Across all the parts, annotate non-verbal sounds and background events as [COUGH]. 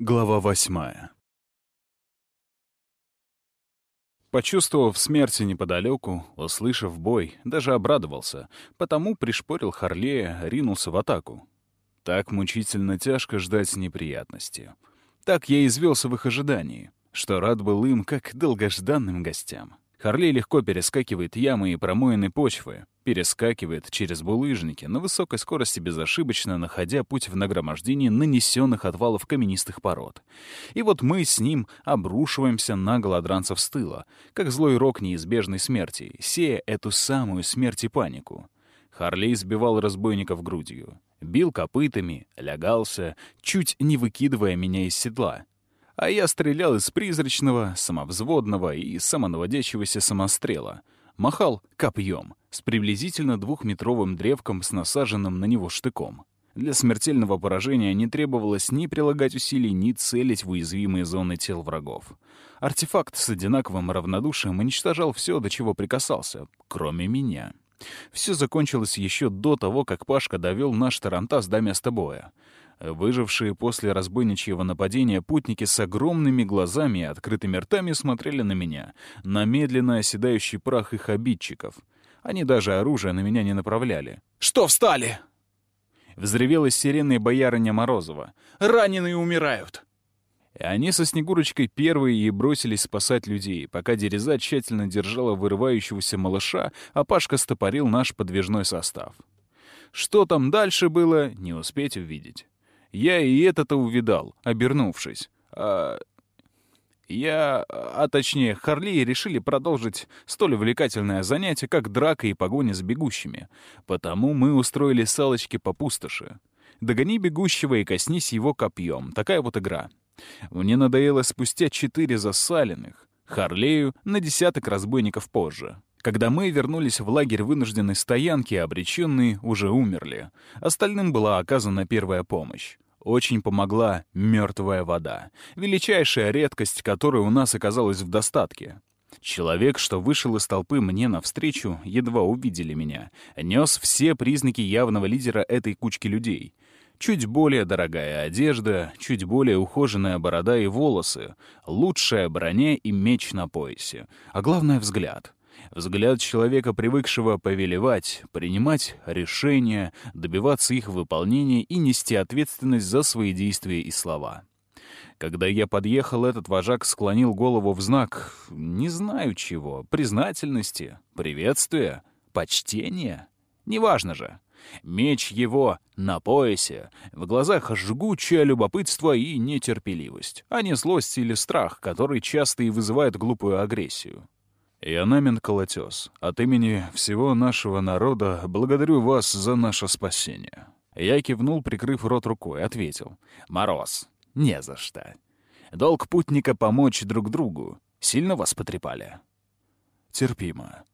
Глава восьмая. Почувствовав смерть неподалеку, услышав бой, даже обрадовался, потому пришпорил Харлея, ринулся в атаку. Так мучительно тяжко ждать неприятности. Так я извелся в их ожидании, что рад был им, как долгожданным гостям. Харлей легко перескакивает ямы и промоины почвы, перескакивает через булыжники на высокой скорости безошибочно, находя путь в нагромождении нанесенных отвалов каменистых пород. И вот мы с ним обрушиваемся на голодранцев с тыла, как злой рок неизбежной смерти, сея эту самую смерть и панику. Харлей сбивал разбойников грудью, бил копытами, лягался, чуть не выкидывая меня из седла — а я стрелял из призрачного, самовзводного и самонаводящегося самострела. Махал копьем с приблизительно двухметровым древком с насаженным на него штыком. Для смертельного поражения не требовалось ни прилагать усилий, ни целить в уязвимые зоны тел врагов. Артефакт с одинаковым равнодушием уничтожал все, до чего прикасался, кроме меня. Все закончилось еще до того, как Пашка довел наш Тарантас до места боя. Выжившие после разбойничьего нападения путники с огромными глазами и открытыми ртами смотрели на меня, на медленно оседающий прах их обидчиков. Они даже оружие на меня не направляли. «Что встали?» Взревела сиренной боярыня Морозова. «Раненые умирают!» И они со Снегурочкой первые и бросились спасать людей, пока Дереза тщательно держала вырывающегося малыша, а Пашка стопорил наш подвижной состав. Что там дальше было, не успеть увидеть. Я и это-то увидал, обернувшись. А... Я, а точнее, Харли решили продолжить столь увлекательное занятие, как драка и погоня с бегущими. Потому мы устроили салочки по пустоши. Догони бегущего и коснись его копьем. Такая вот игра. Мне надоело спустя четыре засаленных. Харлею на десяток разбойников позже. Когда мы вернулись в лагерь вынужденной стоянки, обреченные уже умерли. Остальным была оказана первая помощь. Очень помогла мертвая вода, величайшая редкость, которой у нас оказалась в достатке. Человек, что вышел из толпы мне навстречу, едва увидели меня, нес все признаки явного лидера этой кучки людей. Чуть более дорогая одежда, чуть более ухоженная борода и волосы, лучшая броня и меч на поясе, а главное — взгляд — Взгляд человека, привыкшего повелевать, принимать решения, добиваться их выполнения и нести ответственность за свои действия и слова. Когда я подъехал, этот вожак склонил голову в знак, не знаю чего, признательности, приветствия, почтения. Неважно же. Меч его на поясе, в глазах жгучее любопытство и нетерпеливость, а не злость или страх, который часто и вызывает глупую агрессию. «Я Намин Колотес. От имени всего нашего народа благодарю вас за наше спасение». Я кивнул, прикрыв рот рукой, ответил. «Мороз, не за что. Долг путника — помочь друг другу. Сильно вас потрепали?» «Терпимо.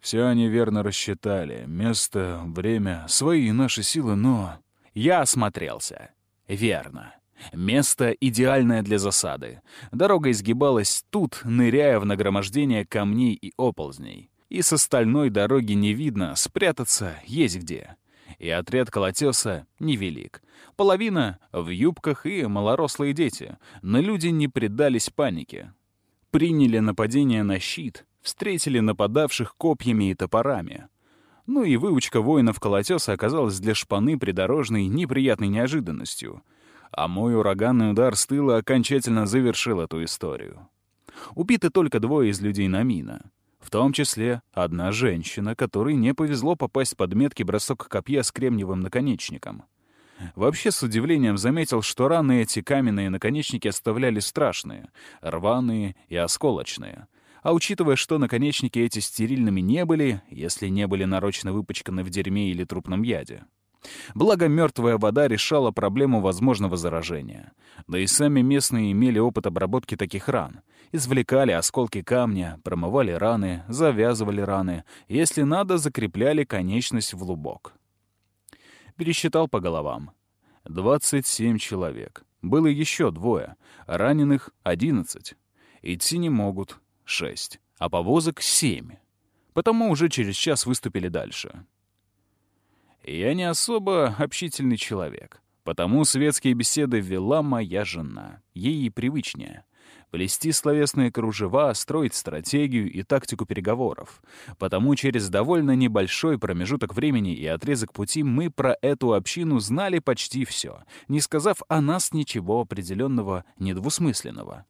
Все они верно рассчитали. Место, время, свои и наши силы, но...» Я осмотрелся. «Верно. Место идеальное для засады. Дорога изгибалась тут, ныряя в нагромождение камней и оползней. И с остальной дороги не видно, спрятаться есть где. И отряд колотеса невелик. Половина — в юбках и малорослые дети, но люди не предались панике. Приняли нападение на щит, встретили нападавших копьями и топорами. Ну и выучка воинов колотеса оказалась для шпаны придорожной неприятной неожиданностью — а мой ураганный удар с тыла окончательно завершил эту историю. Убиты только двое из людей Намина. В том числе одна женщина, которой не повезло попасть под меткий бросок копья с кремниевым наконечником. Вообще с удивлением заметил, что раны эти каменные наконечники оставляли страшные, рваные и осколочные. А учитывая, что наконечники эти стерильными не были, если не были нарочно выпачканы в дерьме или трупном яде. Благо, мертвая вода решала проблему возможного заражения. Да и сами местные имели опыт обработки таких ран. Извлекали осколки камня, промывали раны, завязывали раны, если надо, закрепляли конечность в лубок. Пересчитал по головам. 27 человек. Было еще двое. Раненых — 11. Идти не могут — 6. А повозок — 7. Потому уже через час выступили дальше. Я не особо общительный человек. Потому светские беседы вела моя жена. Ей и привычнее плести словесные кружева, строить стратегию и тактику переговоров. Потому через довольно небольшой промежуток времени и отрезок пути мы про эту общину знали почти все, не сказав о нас ничего определенного, недвусмысленного.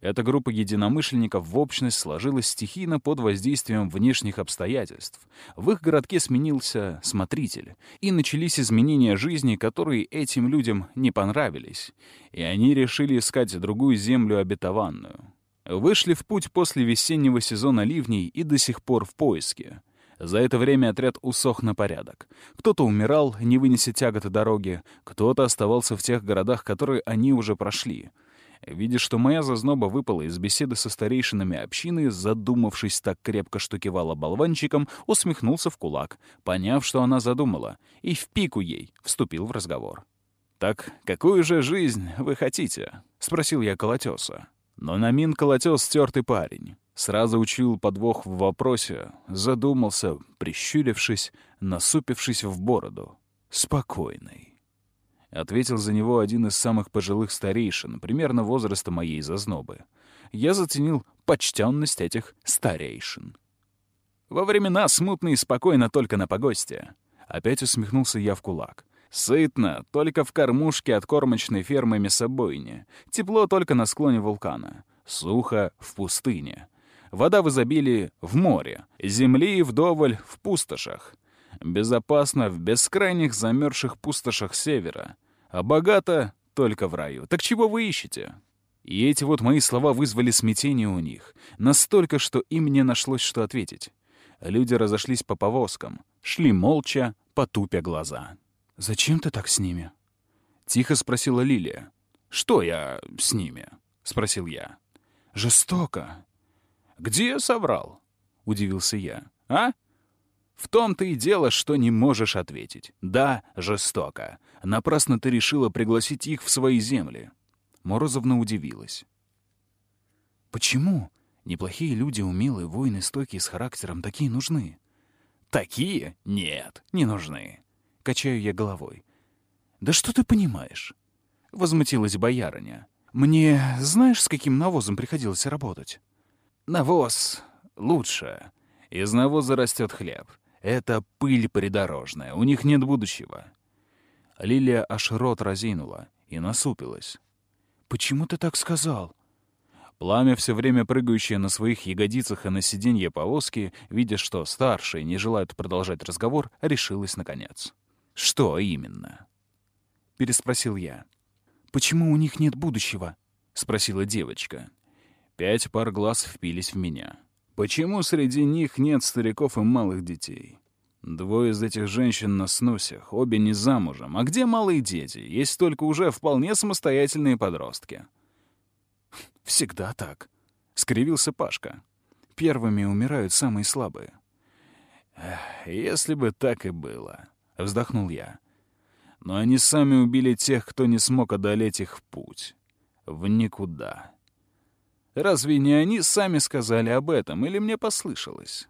Эта группа единомышленников в общность сложилась стихийно под воздействием внешних обстоятельств. В их городке сменился смотритель, и начались изменения жизни, которые этим людям не понравились, и они решили искать другую землю обетованную. Вышли в путь после весеннего сезона ливней и до сих пор в поиске. За это время отряд усох на порядок. Кто-то умирал, не вынеся тяготы дороги, кто-то оставался в тех городах, которые они уже прошли — Видя, что моя зазноба выпала из беседы со старейшинами общины, задумавшись так крепко, что кивала болванчиком, усмехнулся в кулак, поняв, что она задумала, и в пику ей вступил в разговор. «Так какую же жизнь вы хотите?» — спросил я Колотёса. Но на мин Колотёс стертый парень. Сразу учил подвох в вопросе, задумался, прищурившись, насупившись в бороду. Спокойный. — ответил за него один из самых пожилых старейшин, примерно возраста моей зазнобы. Я заценил почтенность этих старейшин. «Во времена смутные и спокойно только на погосте». Опять усмехнулся я в кулак. «Сытно, только в кормушке от кормочной фермы мясобойни. Тепло только на склоне вулкана. Сухо в пустыне. Вода в изобилии в море. Земли вдоволь в пустошах. Безопасно в бескрайних замерзших пустошах севера, а богато только в раю. Так чего вы ищете? И эти вот мои слова вызвали смятение у них. Настолько, что им не нашлось, что ответить. Люди разошлись по повозкам, шли молча, потупя глаза. «Зачем ты так с ними?» — тихо спросила Лилия. «Что я с ними?» — спросил я. «Жестоко». «Где я соврал?» — удивился я. «А? В том-то и дело, что не можешь ответить. Да, жестоко. Напрасно ты решила пригласить их в свои земли. Морозовна удивилась. Почему? Неплохие люди, умелые, воины, стойкие с характером, такие нужны. Такие? Нет, не нужны. Качаю я головой. Да что ты понимаешь? Возмутилась боярыня. Мне знаешь, с каким навозом приходилось работать? Навоз лучше. Из навоза растет хлеб. Это пыль придорожная, у них нет будущего. Лилия аж рот разинула и насупилась. «Почему ты так сказал?» Пламя, все время прыгающее на своих ягодицах и на сиденье повозки, видя, что старшие не желают продолжать разговор, решилась наконец. «Что именно?» — переспросил я. «Почему у них нет будущего?» — спросила девочка. Пять пар глаз впились в меня. Почему среди них нет стариков и малых детей? Двое из этих женщин на сносях, обе не замужем. А где малые дети? Есть только уже вполне самостоятельные подростки. [LAUGHS] «Всегда так», — скривился Пашка. «Первыми умирают самые слабые». «Если бы так и было», — вздохнул я. «Но они сами убили тех, кто не смог одолеть их путь. В никуда». Разве не они сами сказали об этом, или мне послышалось?»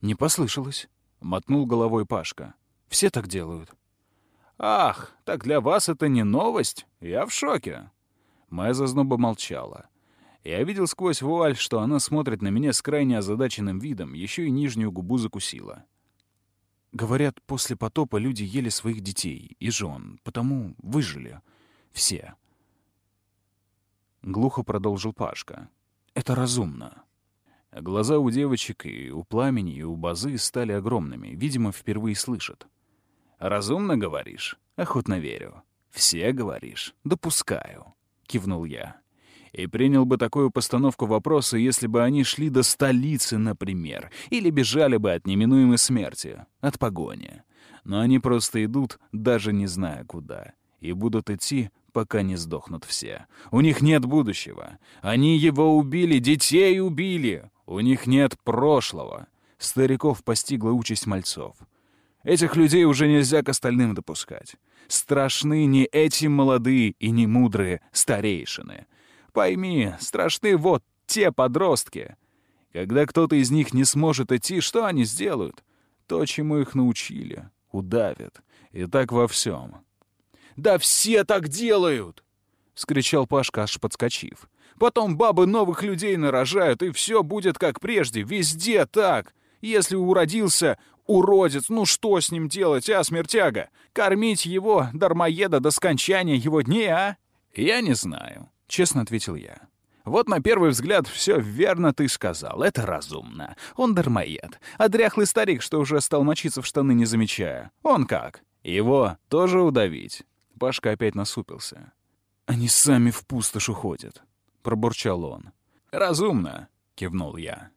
«Не послышалось», — мотнул головой Пашка. «Все так делают». «Ах, так для вас это не новость? Я в шоке». Моя зазноба молчала. Я видел сквозь вуаль, что она смотрит на меня с крайне озадаченным видом, еще и нижнюю губу закусила. Говорят, после потопа люди ели своих детей и жен, потому выжили. Все. — глухо продолжил Пашка. «Это разумно». Глаза у девочек и у пламени, и у базы стали огромными, видимо, впервые слышат. «Разумно, говоришь? Охотно верю. Все говоришь. Допускаю», — кивнул я. И принял бы такую постановку вопроса, если бы они шли до столицы, например, или бежали бы от неминуемой смерти, от погони. Но они просто идут, даже не зная куда, и будут идти, пока не сдохнут все. У них нет будущего. Они его убили, детей убили. У них нет прошлого. Стариков постигла участь мальцов. Этих людей уже нельзя к остальным допускать. Страшны не эти молодые и не мудрые старейшины. Пойми, страшны вот те подростки. Когда кто-то из них не сможет идти, что они сделают? То, чему их научили, удавят. И так во всем. «Да все так делают!» — вскричал Пашка, аж подскочив. «Потом бабы новых людей нарожают, и все будет как прежде, везде так. Если уродился уродец, ну что с ним делать, а, смертяга? Кормить его, дармоеда, до скончания его дней, а?» «Я не знаю», — честно ответил я. Вот на первый взгляд все верно ты сказал. Это разумно. Он дармоед. А дряхлый старик, что уже стал мочиться в штаны, не замечая. Он как? Его тоже удавить. Пашка опять насупился. «Они сами в пустошь уходят», — пробурчал он. «Разумно», — кивнул я.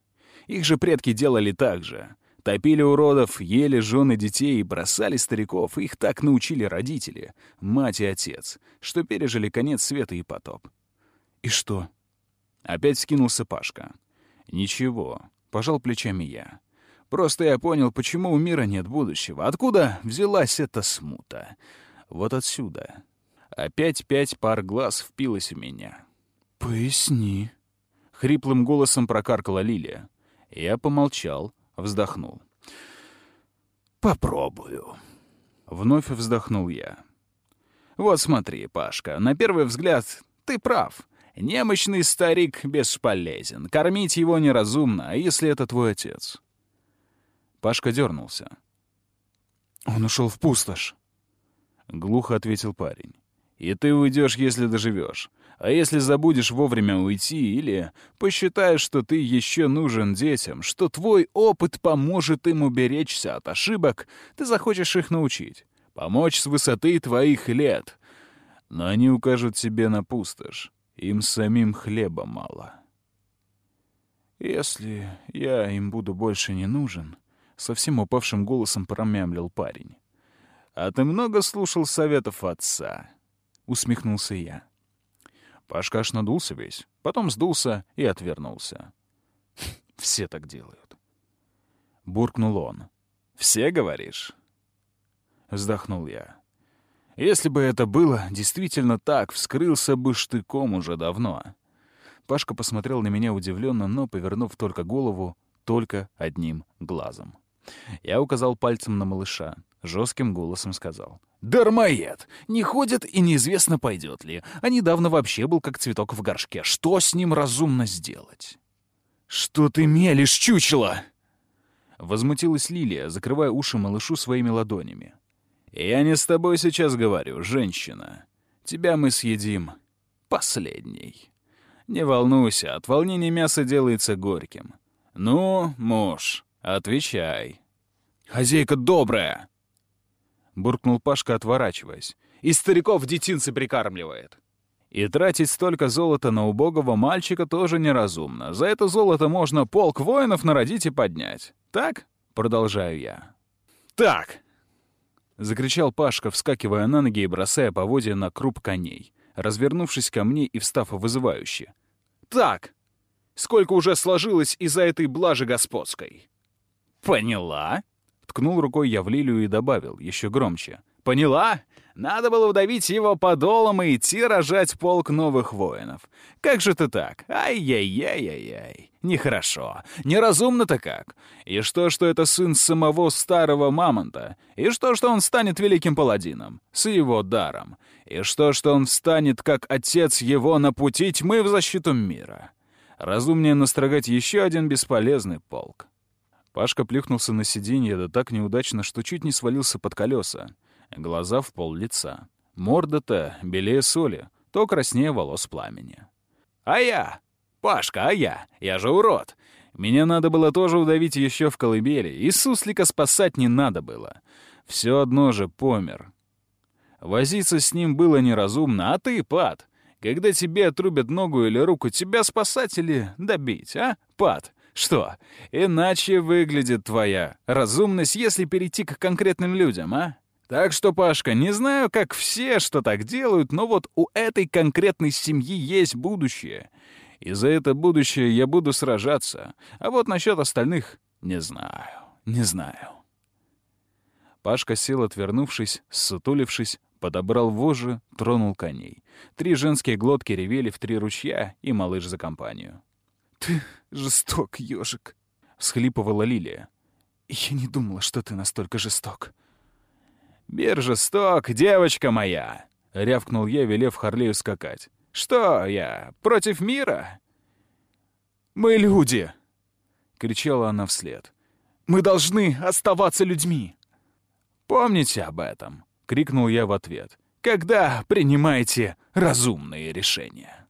«Их же предки делали так же. Топили уродов, ели жены детей и бросали стариков. Их так научили родители, мать и отец, что пережили конец света и потоп». «И что?» Опять скинулся Пашка. «Ничего», — пожал плечами я. «Просто я понял, почему у мира нет будущего. Откуда взялась эта смута? Вот отсюда». Опять пять пар глаз впилось в меня. «Поясни», — хриплым голосом прокаркала Лилия. Я помолчал, вздохнул. «Попробую». Вновь вздохнул я. «Вот смотри, Пашка, на первый взгляд ты прав. Немощный старик бесполезен. Кормить его неразумно, а если это твой отец? Пашка дернулся. «Он ушел в пустошь», — глухо ответил парень. «И ты уйдешь, если доживешь. А если забудешь вовремя уйти или посчитаешь, что ты еще нужен детям, что твой опыт поможет им уберечься от ошибок, ты захочешь их научить, помочь с высоты твоих лет. Но они укажут тебе на пустошь. Им самим хлеба мало. «Если я им буду больше не нужен», — совсем упавшим голосом промямлил парень. «А ты много слушал советов отца?» — усмехнулся я. Пашка аж надулся весь, потом сдулся и отвернулся. [LAUGHS] «Все так делают». Буркнул он. «Все, говоришь?» Вздохнул я. Если бы это было действительно так, вскрылся бы штыком уже давно. Пашка посмотрел на меня удивленно, но, повернув только голову, только одним глазом. Я указал пальцем на малыша, жестким голосом сказал. «Дармоед! Не ходит и неизвестно, пойдет ли. А недавно вообще был как цветок в горшке. Что с ним разумно сделать?» «Что ты мелешь, чучело?» Возмутилась Лилия, закрывая уши малышу своими ладонями. «Я не с тобой сейчас говорю, женщина. Тебя мы съедим последний. Не волнуйся, от волнения мясо делается горьким. Ну, муж, отвечай». «Хозяйка добрая!» — буркнул Пашка, отворачиваясь. «И стариков детинцы прикармливает». И тратить столько золота на убогого мальчика тоже неразумно. За это золото можно полк воинов народить и поднять. Так? Продолжаю я. Так, — закричал Пашка, вскакивая на ноги и бросая поводья на круп коней, развернувшись ко мне и встав вызывающе. «Так! Сколько уже сложилось из-за этой блажи господской?» «Поняла?» — ткнул рукой я в Лилию и добавил, еще громче. «Поняла? Надо было удавить его подолом и идти рожать полк новых воинов. Как же ты так? Ай-яй-яй-яй-яй. Нехорошо. Неразумно-то как. И что, что это сын самого старого мамонта? И что, что он станет великим паладином? С его даром. И что, что он встанет, как отец его, на пути тьмы в защиту мира? Разумнее настрогать еще один бесполезный полк. Пашка плюхнулся на сиденье, да так неудачно, что чуть не свалился под колеса глаза в пол лица. Морда-то белее соли, то краснее волос пламени. «А я! Пашка, а я! Я же урод! Меня надо было тоже удавить еще в колыбели, и суслика спасать не надо было. Все одно же помер. Возиться с ним было неразумно, а ты, Пат, когда тебе отрубят ногу или руку, тебя спасать или добить, а, Пат? Что, иначе выглядит твоя разумность, если перейти к конкретным людям, а? Так что, Пашка, не знаю, как все, что так делают, но вот у этой конкретной семьи есть будущее. И за это будущее я буду сражаться. А вот насчет остальных не знаю, не знаю. Пашка сел, отвернувшись, ссутулившись, подобрал вожжи, тронул коней. Три женские глотки ревели в три ручья, и малыш за компанию. «Ты жесток, ежик», — всхлипывала Лилия. «Я не думала, что ты настолько жесток». «Мир жесток, девочка моя!» — рявкнул я, велев Харлею скакать. «Что я, против мира?» «Мы люди!» — кричала она вслед. «Мы должны оставаться людьми!» «Помните об этом!» — крикнул я в ответ. «Когда принимаете разумные решения?»